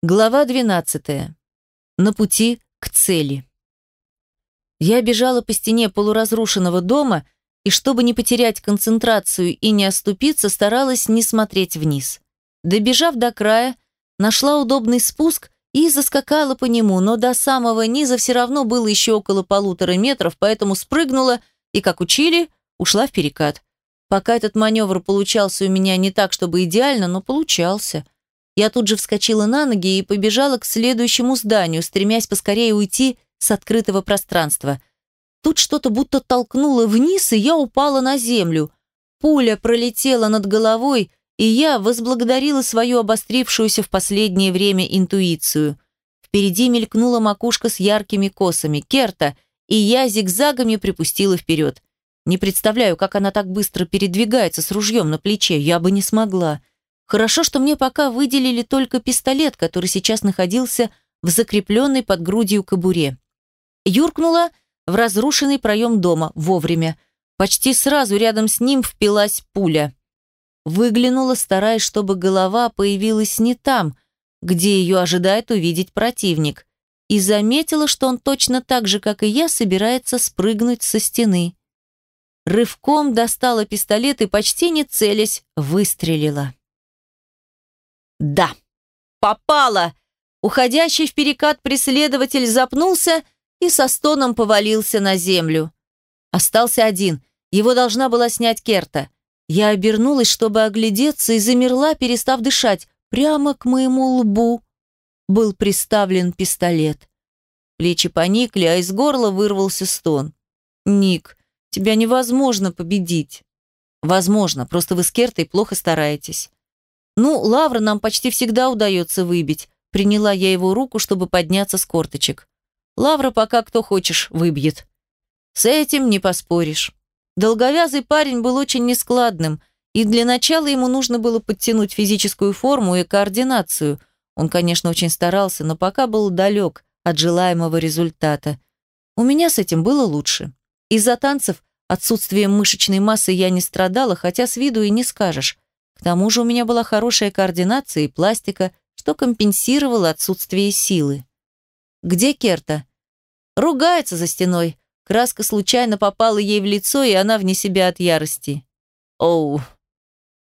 Глава 12. На пути к цели. Я бежала по стене полуразрушенного дома и, чтобы не потерять концентрацию и не оступиться, старалась не смотреть вниз. Добежав до края, нашла удобный спуск и заскакала по нему, но до самого низа все равно было еще около полутора метров, поэтому спрыгнула и, как учили, ушла в перекат. Пока этот маневр получался у меня не так, чтобы идеально, но получался – я тут же вскочила на ноги и побежала к следующему зданию, стремясь поскорее уйти с открытого пространства. Тут что-то будто толкнуло вниз, и я упала на землю. Пуля пролетела над головой, и я возблагодарила свою обострившуюся в последнее время интуицию. Впереди мелькнула макушка с яркими косами, Керта, и я зигзагами припустила вперед. Не представляю, как она так быстро передвигается с ружьем на плече, я бы не смогла. Хорошо, что мне пока выделили только пистолет, который сейчас находился в закрепленной под грудью кобуре. Юркнула в разрушенный проем дома вовремя. Почти сразу рядом с ним впилась пуля. Выглянула, стараясь, чтобы голова появилась не там, где ее ожидает увидеть противник, и заметила, что он точно так же, как и я, собирается спрыгнуть со стены. Рывком достала пистолет и, почти не целясь, выстрелила. Да, попала! Уходящий в перекат преследователь запнулся и со стоном повалился на землю. Остался один. Его должна была снять Керта. Я обернулась, чтобы оглядеться, и замерла, перестав дышать. Прямо к моему лбу был приставлен пистолет. Плечи поникли, а из горла вырвался стон. «Ник, тебя невозможно победить». «Возможно, просто вы с Кертой плохо стараетесь. «Ну, лавра нам почти всегда удается выбить», приняла я его руку, чтобы подняться с корточек. «Лавра пока кто хочешь выбьет». С этим не поспоришь. Долговязый парень был очень нескладным, и для начала ему нужно было подтянуть физическую форму и координацию. Он, конечно, очень старался, но пока был далек от желаемого результата. У меня с этим было лучше. Из-за танцев отсутствием мышечной массы я не страдала, хотя с виду и не скажешь. К тому же у меня была хорошая координация и пластика, что компенсировало отсутствие силы. «Где Керта?» «Ругается за стеной. Краска случайно попала ей в лицо, и она вне себя от ярости». «Оу».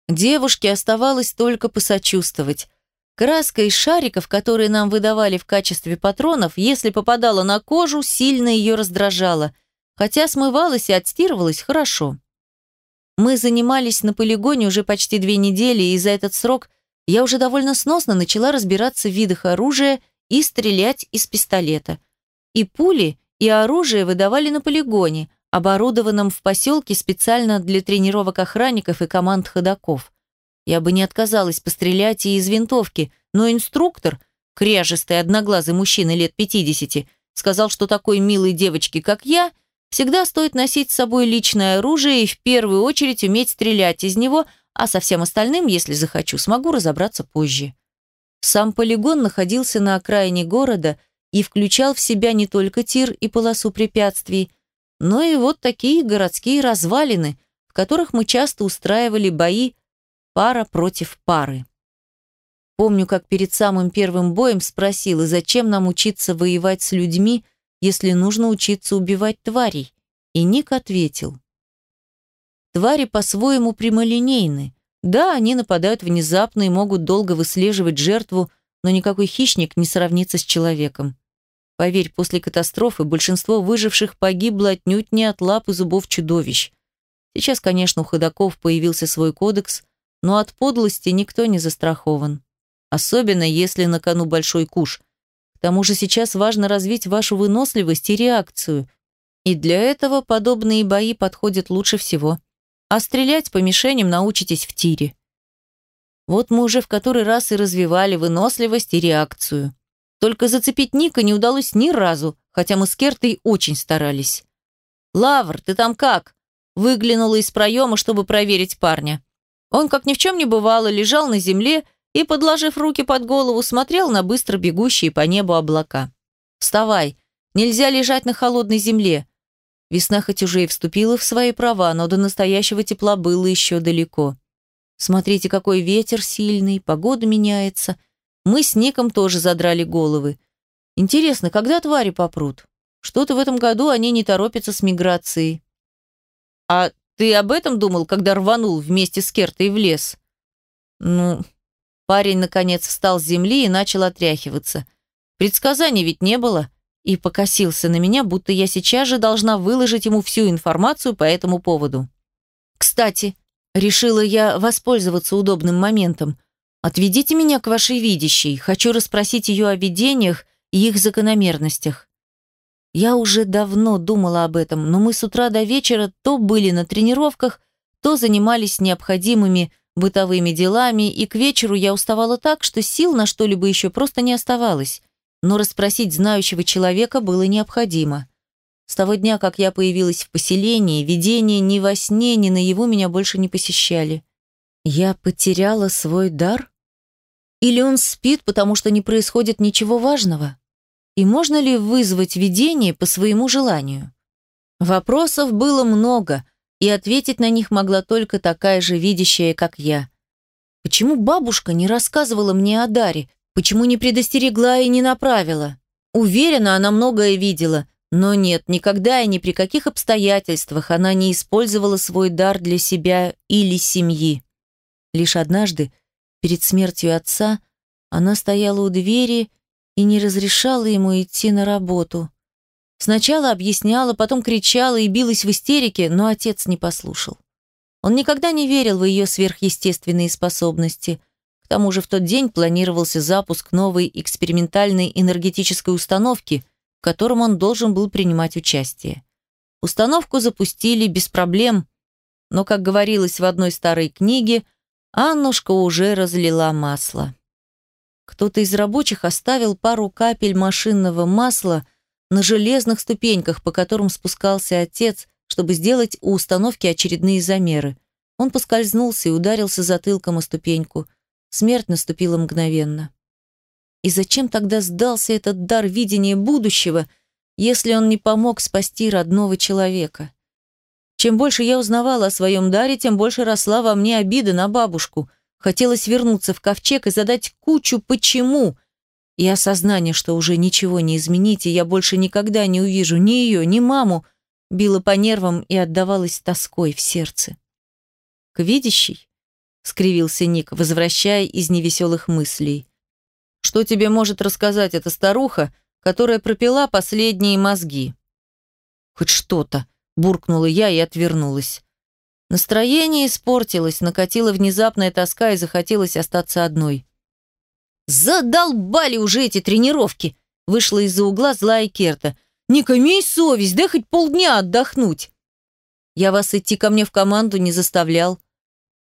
Девушке оставалось только посочувствовать. Краска из шариков, которые нам выдавали в качестве патронов, если попадала на кожу, сильно ее раздражала, хотя смывалась и отстирывалась хорошо. Мы занимались на полигоне уже почти две недели, и за этот срок я уже довольно сносно начала разбираться в видах оружия и стрелять из пистолета. И пули, и оружие выдавали на полигоне, оборудованном в поселке специально для тренировок охранников и команд ходаков. Я бы не отказалась пострелять и из винтовки, но инструктор, кряжистый одноглазый мужчина лет 50, сказал, что такой милой девочке, как я – Всегда стоит носить с собой личное оружие и в первую очередь уметь стрелять из него, а со всем остальным, если захочу, смогу разобраться позже. Сам полигон находился на окраине города и включал в себя не только тир и полосу препятствий, но и вот такие городские развалины, в которых мы часто устраивали бои пара против пары. Помню, как перед самым первым боем спросила, зачем нам учиться воевать с людьми, если нужно учиться убивать тварей? И Ник ответил. Твари по-своему прямолинейны. Да, они нападают внезапно и могут долго выслеживать жертву, но никакой хищник не сравнится с человеком. Поверь, после катастрофы большинство выживших погибло отнюдь не от лап и зубов чудовищ. Сейчас, конечно, у ходаков появился свой кодекс, но от подлости никто не застрахован. Особенно, если на кону большой куш – тому же сейчас важно развить вашу выносливость и реакцию. И для этого подобные бои подходят лучше всего. А стрелять по мишеням научитесь в тире. Вот мы уже в который раз и развивали выносливость и реакцию. Только зацепить Ника не удалось ни разу, хотя мы с Кертой очень старались. «Лавр, ты там как?» Выглянула из проема, чтобы проверить парня. Он, как ни в чем не бывало, лежал на земле и, подложив руки под голову, смотрел на быстро бегущие по небу облака. «Вставай! Нельзя лежать на холодной земле!» Весна хоть уже и вступила в свои права, но до настоящего тепла было еще далеко. «Смотрите, какой ветер сильный, погода меняется. Мы с Ником тоже задрали головы. Интересно, когда твари попрут? Что-то в этом году они не торопятся с миграцией. А ты об этом думал, когда рванул вместе с Кертой в лес? Ну, парень наконец встал с земли и начал отряхиваться. Предсказаний ведь не было. И покосился на меня, будто я сейчас же должна выложить ему всю информацию по этому поводу. Кстати, решила я воспользоваться удобным моментом. Отведите меня к вашей видящей. Хочу расспросить ее о видениях и их закономерностях. Я уже давно думала об этом, но мы с утра до вечера то были на тренировках, то занимались необходимыми бытовыми делами, и к вечеру я уставала так, что сил на что-либо еще просто не оставалось. Но расспросить знающего человека было необходимо. С того дня, как я появилась в поселении, видения ни во сне, ни наяву меня больше не посещали. Я потеряла свой дар? Или он спит, потому что не происходит ничего важного? И можно ли вызвать видение по своему желанию? Вопросов было много, и ответить на них могла только такая же видящая, как я. Почему бабушка не рассказывала мне о Даре? Почему не предостерегла и не направила? Уверена, она многое видела, но нет, никогда и ни при каких обстоятельствах она не использовала свой дар для себя или семьи. Лишь однажды, перед смертью отца, она стояла у двери и не разрешала ему идти на работу. Сначала объясняла, потом кричала и билась в истерике, но отец не послушал. Он никогда не верил в ее сверхъестественные способности. К тому же в тот день планировался запуск новой экспериментальной энергетической установки, в котором он должен был принимать участие. Установку запустили без проблем, но, как говорилось в одной старой книге, Аннушка уже разлила масло. Кто-то из рабочих оставил пару капель машинного масла на железных ступеньках, по которым спускался отец, чтобы сделать у установки очередные замеры. Он поскользнулся и ударился затылком о ступеньку. Смерть наступила мгновенно. И зачем тогда сдался этот дар видения будущего, если он не помог спасти родного человека? Чем больше я узнавала о своем даре, тем больше росла во мне обида на бабушку – Хотелось вернуться в ковчег и задать кучу «почему», и осознание, что уже ничего не изменить, и я больше никогда не увижу ни ее, ни маму, било по нервам и отдавалось тоской в сердце. «К видящей?» — скривился Ник, возвращая из невеселых мыслей. «Что тебе может рассказать эта старуха, которая пропила последние мозги?» «Хоть что-то», — буркнула я и отвернулась. Настроение испортилось, накатила внезапная тоска и захотелось остаться одной. «Задолбали уже эти тренировки!» Вышла из-за угла злая Керта. «Ника, имей совесть, дай хоть полдня отдохнуть!» «Я вас идти ко мне в команду не заставлял».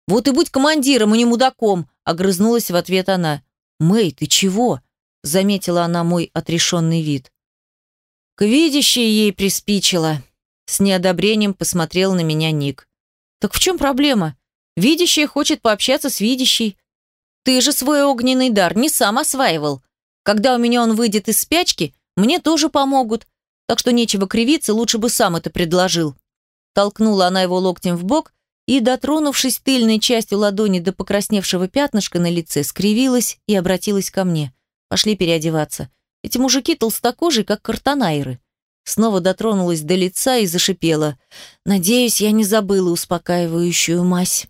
«Вот и будь командиром, а не мудаком!» Огрызнулась в ответ она. «Мэй, ты чего?» Заметила она мой отрешенный вид. К видящей ей приспичило. С неодобрением посмотрел на меня Ник. Так в чем проблема? Видящая хочет пообщаться с видящей. Ты же свой огненный дар не сам осваивал. Когда у меня он выйдет из спячки, мне тоже помогут. Так что нечего кривиться, лучше бы сам это предложил. Толкнула она его локтем в бок и, дотронувшись тыльной частью ладони до покрасневшего пятнышка на лице, скривилась и обратилась ко мне. Пошли переодеваться. Эти мужики толстокожие, как картонайры. Снова дотронулась до лица и зашипела. «Надеюсь, я не забыла успокаивающую мазь».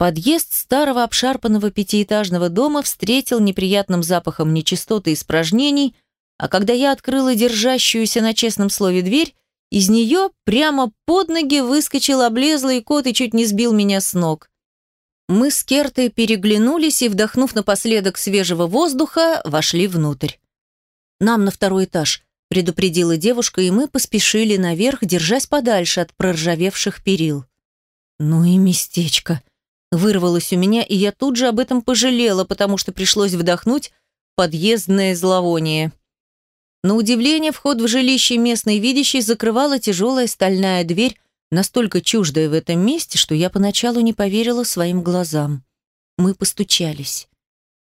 Подъезд старого обшарпанного пятиэтажного дома встретил неприятным запахом нечистоты и испражнений, а когда я открыла держащуюся на честном слове дверь, из нее прямо под ноги выскочил облезлый кот и чуть не сбил меня с ног. Мы с Кертой переглянулись и, вдохнув напоследок свежего воздуха, вошли внутрь. «Нам на второй этаж», – предупредила девушка, и мы поспешили наверх, держась подальше от проржавевших перил. «Ну и местечко», – вырвалось у меня, и я тут же об этом пожалела, потому что пришлось вдохнуть подъездное зловоние. На удивление, вход в жилище местной видящей закрывала тяжелая стальная дверь, настолько чуждая в этом месте, что я поначалу не поверила своим глазам. Мы постучались.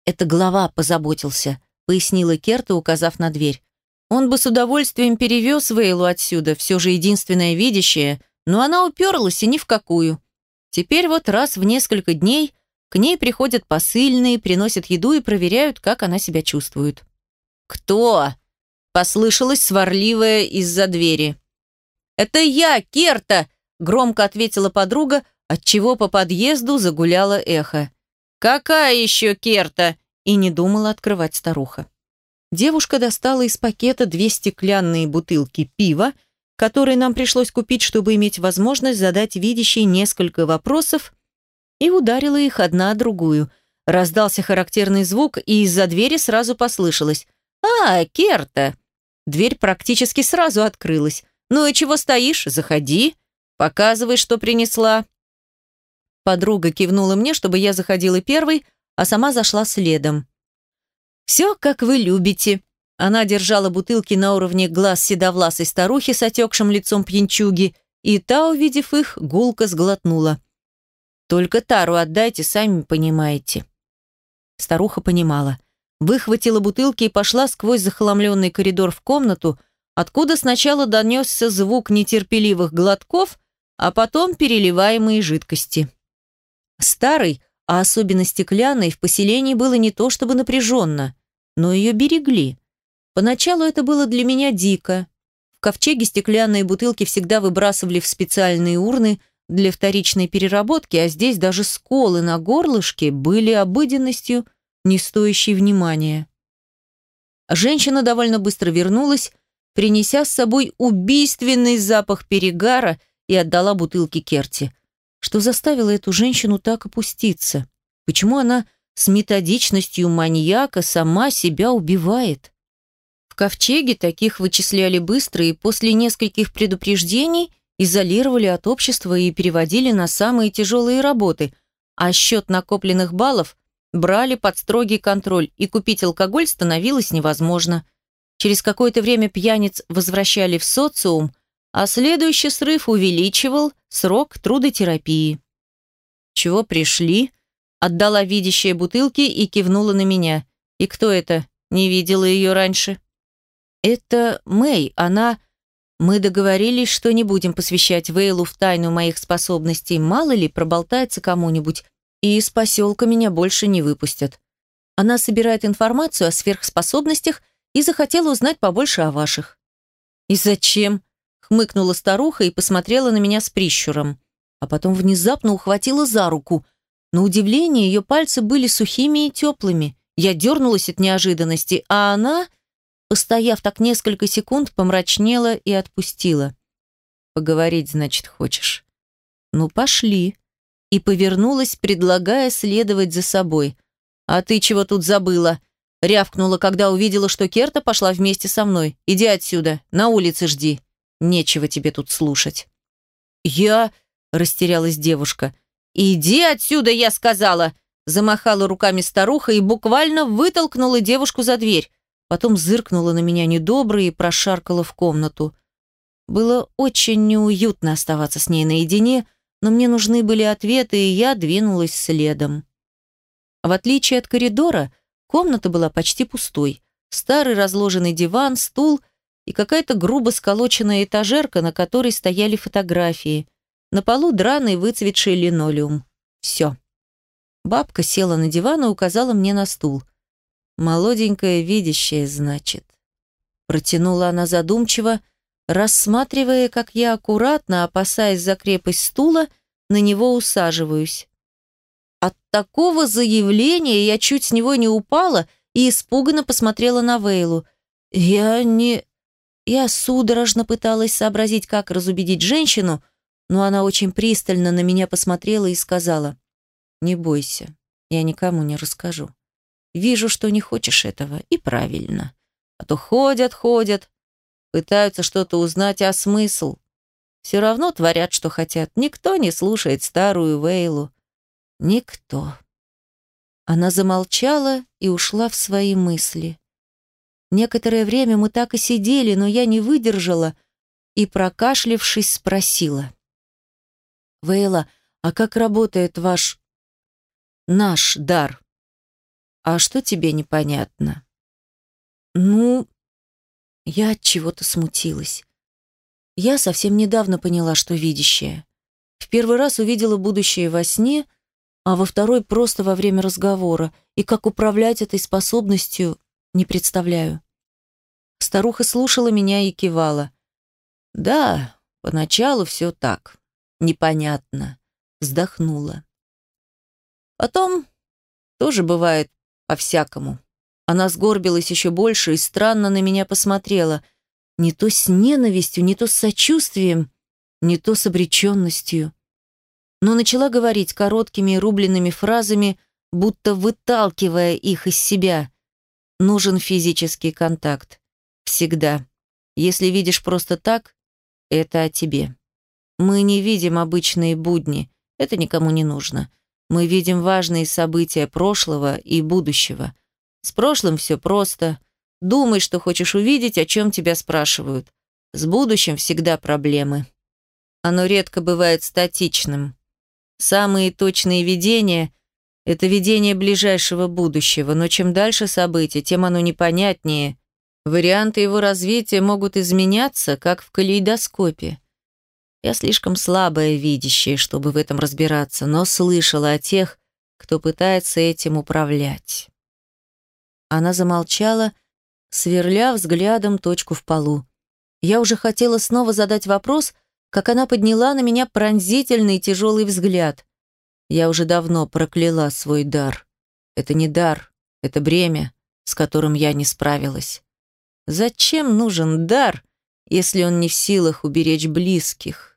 Это глава позаботился пояснила Керта, указав на дверь. Он бы с удовольствием перевез Вейлу отсюда, все же единственное видящее, но она уперлась и ни в какую. Теперь вот раз в несколько дней К ней приходят посыльные, приносят еду и проверяют, как она себя чувствует. «Кто?» – послышалось сварливое из-за двери. «Это я, Керта!» – громко ответила подруга, отчего по подъезду загуляло эхо. «Какая еще Керта?» – и не думала открывать старуха. Девушка достала из пакета две стеклянные бутылки пива, которые нам пришлось купить, чтобы иметь возможность задать видящей несколько вопросов, и ударила их одна о другую. Раздался характерный звук, и из-за двери сразу послышалось «А, Керта!» Дверь практически сразу открылась. «Ну и чего стоишь? Заходи. Показывай, что принесла». Подруга кивнула мне, чтобы я заходила первой, а сама зашла следом. «Все, как вы любите». Она держала бутылки на уровне глаз седовласой старухи с отекшим лицом пьянчуги, и та, увидев их, гулко сглотнула. «Только тару отдайте, сами понимаете». Старуха понимала. Выхватила бутылки и пошла сквозь захламленный коридор в комнату, откуда сначала донесся звук нетерпеливых глотков, а потом переливаемые жидкости. Старый, а особенно стеклянной, в поселении было не то чтобы напряженно, но ее берегли. Поначалу это было для меня дико. В ковчеге стеклянные бутылки всегда выбрасывали в специальные урны для вторичной переработки, а здесь даже сколы на горлышке были обыденностью, не стоящей внимания. Женщина довольно быстро вернулась, принеся с собой убийственный запах перегара и отдала бутылки Керти – что заставило эту женщину так опуститься? Почему она с методичностью маньяка сама себя убивает? В ковчеге таких вычисляли быстро и после нескольких предупреждений изолировали от общества и переводили на самые тяжелые работы, а счет накопленных баллов брали под строгий контроль, и купить алкоголь становилось невозможно. Через какое-то время пьяниц возвращали в социум – а следующий срыв увеличивал срок трудотерапии. «Чего пришли?» Отдала видящие бутылки и кивнула на меня. «И кто это? Не видела ее раньше?» «Это Мэй. Она...» «Мы договорились, что не будем посвящать Вейлу в тайну моих способностей. Мало ли, проболтается кому-нибудь, и из поселка меня больше не выпустят. Она собирает информацию о сверхспособностях и захотела узнать побольше о ваших». «И зачем?» хмыкнула старуха и посмотрела на меня с прищуром. А потом внезапно ухватила за руку. На удивление, ее пальцы были сухими и теплыми. Я дернулась от неожиданности, а она, постояв так несколько секунд, помрачнела и отпустила. «Поговорить, значит, хочешь?» «Ну, пошли». И повернулась, предлагая следовать за собой. «А ты чего тут забыла?» Рявкнула, когда увидела, что Керта пошла вместе со мной. «Иди отсюда, на улице жди». Нечего тебе тут слушать». «Я...» – растерялась девушка. «Иди отсюда, я сказала!» Замахала руками старуха и буквально вытолкнула девушку за дверь. Потом зыркнула на меня недобро и прошаркала в комнату. Было очень неуютно оставаться с ней наедине, но мне нужны были ответы, и я двинулась следом. В отличие от коридора, комната была почти пустой. Старый разложенный диван, стул – и какая-то грубо сколоченная этажерка, на которой стояли фотографии. На полу драный выцветший линолеум. Все. Бабка села на диван и указала мне на стул. «Молоденькая видящая, значит». Протянула она задумчиво, рассматривая, как я аккуратно, опасаясь за крепость стула, на него усаживаюсь. От такого заявления я чуть с него не упала и испуганно посмотрела на Вейлу. «Я не...» Я судорожно пыталась сообразить, как разубедить женщину, но она очень пристально на меня посмотрела и сказала, «Не бойся, я никому не расскажу. Вижу, что не хочешь этого, и правильно. А то ходят, ходят, пытаются что-то узнать, а смысл? Все равно творят, что хотят. Никто не слушает старую Вейлу. Никто». Она замолчала и ушла в свои мысли. Некоторое время мы так и сидели, но я не выдержала и, прокашлившись, спросила. «Вейла, а как работает ваш... наш дар? А что тебе непонятно?» «Ну...» Я от чего-то смутилась. Я совсем недавно поняла, что видящая. В первый раз увидела будущее во сне, а во второй просто во время разговора, и как управлять этой способностью не представляю. Старуха слушала меня и кивала. Да, поначалу все так, непонятно, вздохнула. Потом тоже бывает по-всякому. Она сгорбилась еще больше и странно на меня посмотрела. Не то с ненавистью, не то с сочувствием, не то с обреченностью. Но начала говорить короткими рубленными фразами, будто выталкивая их из себя. Нужен физический контакт. Всегда. Если видишь просто так, это о тебе. Мы не видим обычные будни. Это никому не нужно. Мы видим важные события прошлого и будущего. С прошлым все просто. Думай, что хочешь увидеть, о чем тебя спрашивают. С будущим всегда проблемы. Оно редко бывает статичным. Самые точные видения – это видение ближайшего будущего, но чем дальше события, тем оно непонятнее. Варианты его развития могут изменяться, как в калейдоскопе. Я слишком слабое видящее, чтобы в этом разбираться, но слышала о тех, кто пытается этим управлять. Она замолчала, сверля взглядом точку в полу. Я уже хотела снова задать вопрос, как она подняла на меня пронзительный тяжелый взгляд. Я уже давно прокляла свой дар. Это не дар, это бремя, с которым я не справилась. Зачем нужен дар, если он не в силах уберечь близких?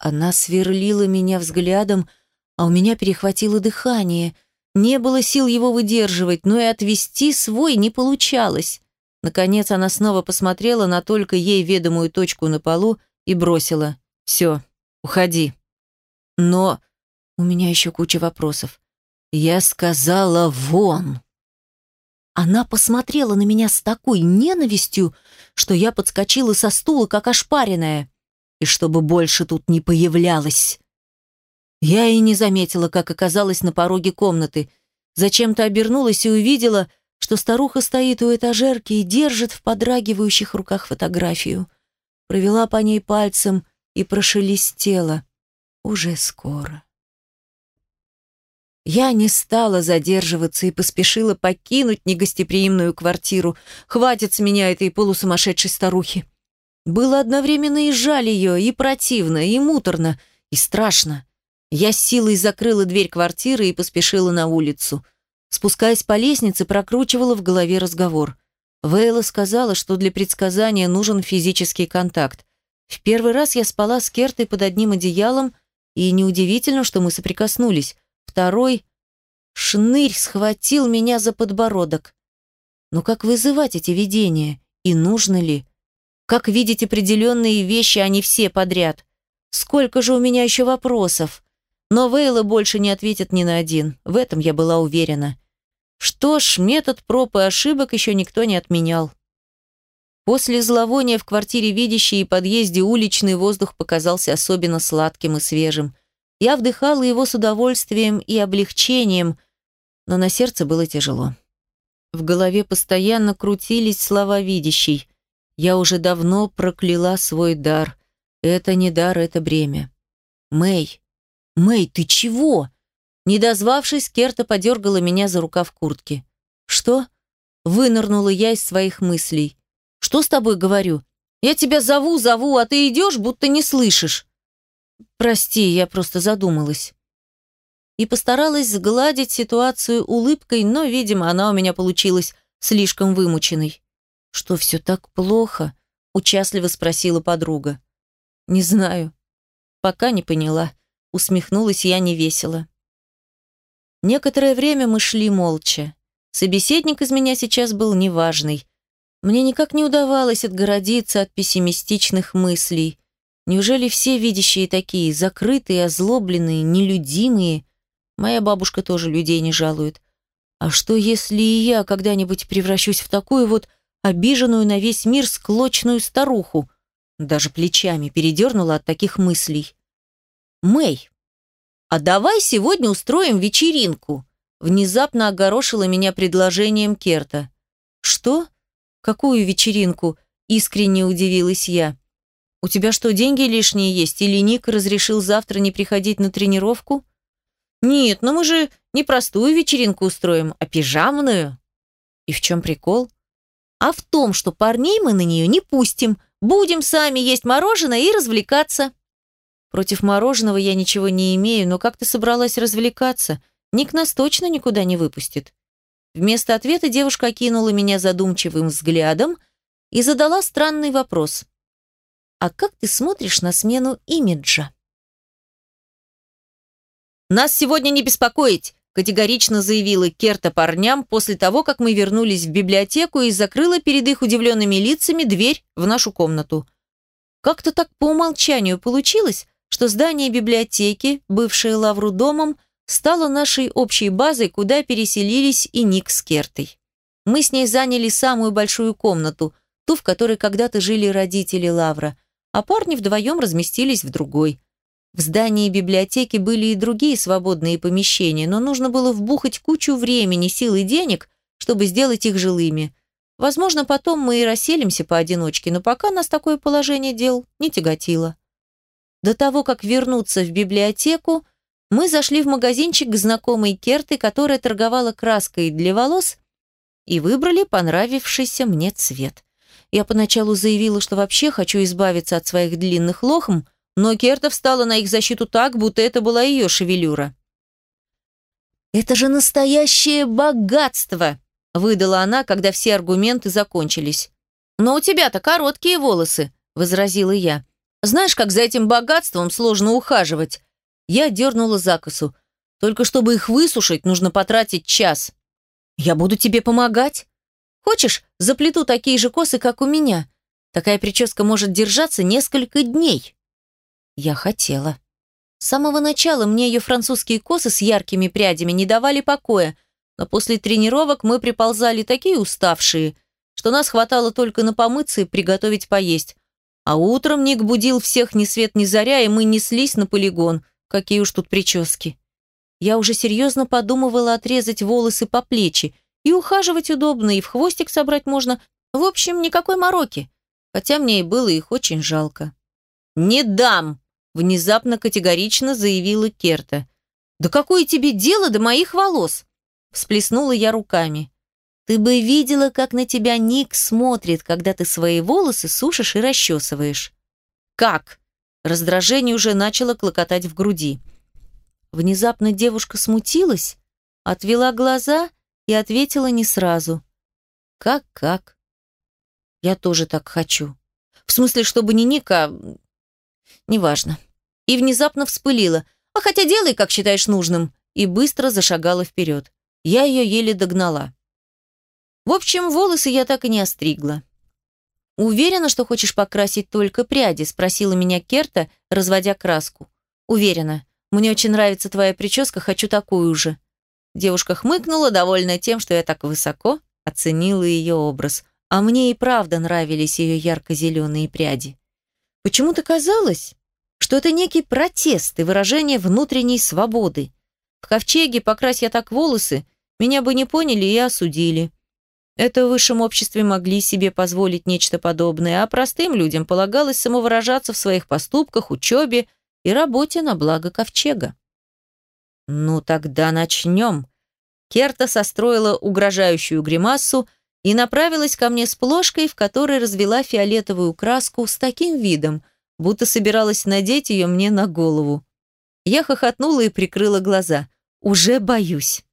Она сверлила меня взглядом, а у меня перехватило дыхание. Не было сил его выдерживать, но и отвести свой не получалось. Наконец она снова посмотрела на только ей ведомую точку на полу и бросила. «Все, уходи». Но у меня еще куча вопросов. Я сказала «вон». Она посмотрела на меня с такой ненавистью, что я подскочила со стула, как ошпаренная и чтобы больше тут не появлялась. Я и не заметила, как оказалась на пороге комнаты. Зачем-то обернулась и увидела, что старуха стоит у этажерки и держит в подрагивающих руках фотографию. Провела по ней пальцем и прошелестела. Уже скоро. Я не стала задерживаться и поспешила покинуть негостеприимную квартиру. Хватит с меня этой полусумасшедшей старухи. Было одновременно и жаль ее, и противно, и муторно, и страшно. Я силой закрыла дверь квартиры и поспешила на улицу. Спускаясь по лестнице, прокручивала в голове разговор. Вейла сказала, что для предсказания нужен физический контакт. В первый раз я спала с Кертой под одним одеялом, и неудивительно, что мы соприкоснулись. Второй шнырь схватил меня за подбородок. Но как вызывать эти видения? И нужно ли? Как видеть определенные вещи, а не все подряд? Сколько же у меня еще вопросов? Но Вейла больше не ответит ни на один. В этом я была уверена. Что ж, метод проб и ошибок еще никто не отменял. После зловония в квартире видящей и подъезде уличный воздух показался особенно сладким и свежим. Я вдыхала его с удовольствием и облегчением, но на сердце было тяжело. В голове постоянно крутились слова видящей. Я уже давно прокляла свой дар. Это не дар, это бремя. Мэй, Мэй, ты чего? Не дозвавшись, Керта подергала меня за рукав куртки. Что? Вынырнула я из своих мыслей. Что с тобой говорю? Я тебя зову, зову, а ты идешь, будто не слышишь. Прости, я просто задумалась. И постаралась сгладить ситуацию улыбкой, но, видимо, она у меня получилась слишком вымученной. «Что, все так плохо?» – участливо спросила подруга. «Не знаю. Пока не поняла». Усмехнулась я невесело. Некоторое время мы шли молча. Собеседник из меня сейчас был неважный. Мне никак не удавалось отгородиться от пессимистичных мыслей. Неужели все видящие такие, закрытые, озлобленные, нелюдимые? Моя бабушка тоже людей не жалует. А что, если и я когда-нибудь превращусь в такую вот обиженную на весь мир склочную старуху. Даже плечами передернула от таких мыслей. «Мэй, а давай сегодня устроим вечеринку», внезапно огорошила меня предложением Керта. «Что? Какую вечеринку?» искренне удивилась я. «У тебя что, деньги лишние есть? Или Ник разрешил завтра не приходить на тренировку?» «Нет, но мы же не простую вечеринку устроим, а пижамную». «И в чем прикол?» «А в том, что парней мы на нее не пустим. Будем сами есть мороженое и развлекаться». «Против мороженого я ничего не имею, но как ты собралась развлекаться? Ник нас точно никуда не выпустит». Вместо ответа девушка окинула меня задумчивым взглядом и задала странный вопрос. «А как ты смотришь на смену имиджа?» «Нас сегодня не беспокоить!» Категорично заявила Керта парням после того, как мы вернулись в библиотеку и закрыла перед их удивленными лицами дверь в нашу комнату. Как-то так по умолчанию получилось, что здание библиотеки, бывшее Лавру домом, стало нашей общей базой, куда переселились и Ник с Кертой. Мы с ней заняли самую большую комнату, ту, в которой когда-то жили родители Лавра, а парни вдвоем разместились в другой. В здании библиотеки были и другие свободные помещения, но нужно было вбухать кучу времени, сил и денег, чтобы сделать их жилыми. Возможно, потом мы и расселимся поодиночке, но пока нас такое положение дел не тяготило. До того, как вернуться в библиотеку, мы зашли в магазинчик к знакомой Керты, которая торговала краской для волос, и выбрали понравившийся мне цвет. Я поначалу заявила, что вообще хочу избавиться от своих длинных лохм, но Керта встала на их защиту так, будто это была ее шевелюра. «Это же настоящее богатство!» – выдала она, когда все аргументы закончились. «Но у тебя-то короткие волосы», – возразила я. «Знаешь, как за этим богатством сложно ухаживать?» Я дернула закосу. «Только чтобы их высушить, нужно потратить час». «Я буду тебе помогать. Хочешь, заплету такие же косы, как у меня? Такая прическа может держаться несколько дней». Я хотела. С самого начала мне ее французские косы с яркими прядями не давали покоя, но после тренировок мы приползали такие уставшие, что нас хватало только на помыться и приготовить поесть. А утром Ник будил всех ни свет ни заря, и мы неслись на полигон. Какие уж тут прически. Я уже серьезно подумывала отрезать волосы по плечи. И ухаживать удобно, и в хвостик собрать можно. В общем, никакой мороки. Хотя мне и было их очень жалко. «Не дам!» Внезапно категорично заявила Керта. «Да какое тебе дело до моих волос?» Всплеснула я руками. «Ты бы видела, как на тебя Ник смотрит, когда ты свои волосы сушишь и расчесываешь». «Как?» Раздражение уже начало клокотать в груди. Внезапно девушка смутилась, отвела глаза и ответила не сразу. «Как-как?» «Я тоже так хочу. В смысле, чтобы не Ник, а неважно. И внезапно вспылила. «А хотя делай, как считаешь нужным», и быстро зашагала вперед. Я ее еле догнала. В общем, волосы я так и не остригла. «Уверена, что хочешь покрасить только пряди?» спросила меня Керта, разводя краску. «Уверена. Мне очень нравится твоя прическа, хочу такую же». Девушка хмыкнула, довольная тем, что я так высоко оценила ее образ. А мне и правда нравились ее ярко-зеленые пряди. Почему-то казалось, что это некий протест и выражение внутренней свободы. В ковчеге, покрась я так волосы, меня бы не поняли и осудили. Это в высшем обществе могли себе позволить нечто подобное, а простым людям полагалось самовыражаться в своих поступках, учебе и работе на благо ковчега. «Ну тогда начнем». Керта состроила угрожающую гримасу и направилась ко мне с плошкой, в которой развела фиолетовую краску с таким видом, будто собиралась надеть ее мне на голову. Я хохотнула и прикрыла глаза. Уже боюсь.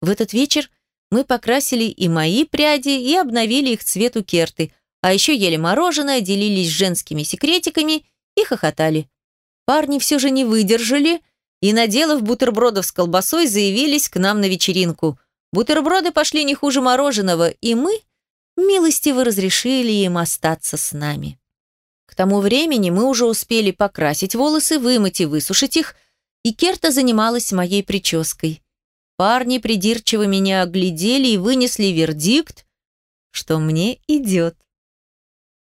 В этот вечер мы покрасили и мои пряди, и обновили их цвету керты, а еще ели мороженое, делились женскими секретиками и хохотали. Парни все же не выдержали и, наделав бутербродов с колбасой, заявились к нам на вечеринку. Бутерброды пошли не хуже мороженого, и мы милостиво разрешили им остаться с нами. Тому времени мы уже успели покрасить волосы, вымыть и высушить их, и Керта занималась моей прической. Парни придирчиво меня оглядели и вынесли вердикт, что мне идет.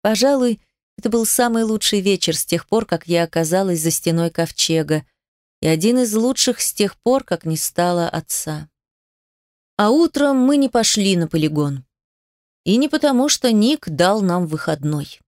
Пожалуй, это был самый лучший вечер с тех пор, как я оказалась за стеной ковчега, и один из лучших с тех пор, как не стало отца. А утром мы не пошли на полигон. И не потому, что Ник дал нам выходной.